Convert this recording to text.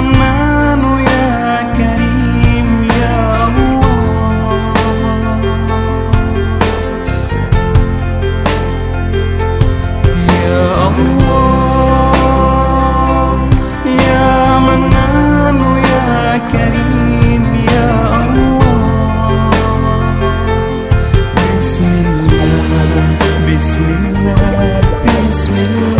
منان يا كريم يا الله يا الله. يا منان يا كريم يا الله. بسم الله بسم الله بسم الله.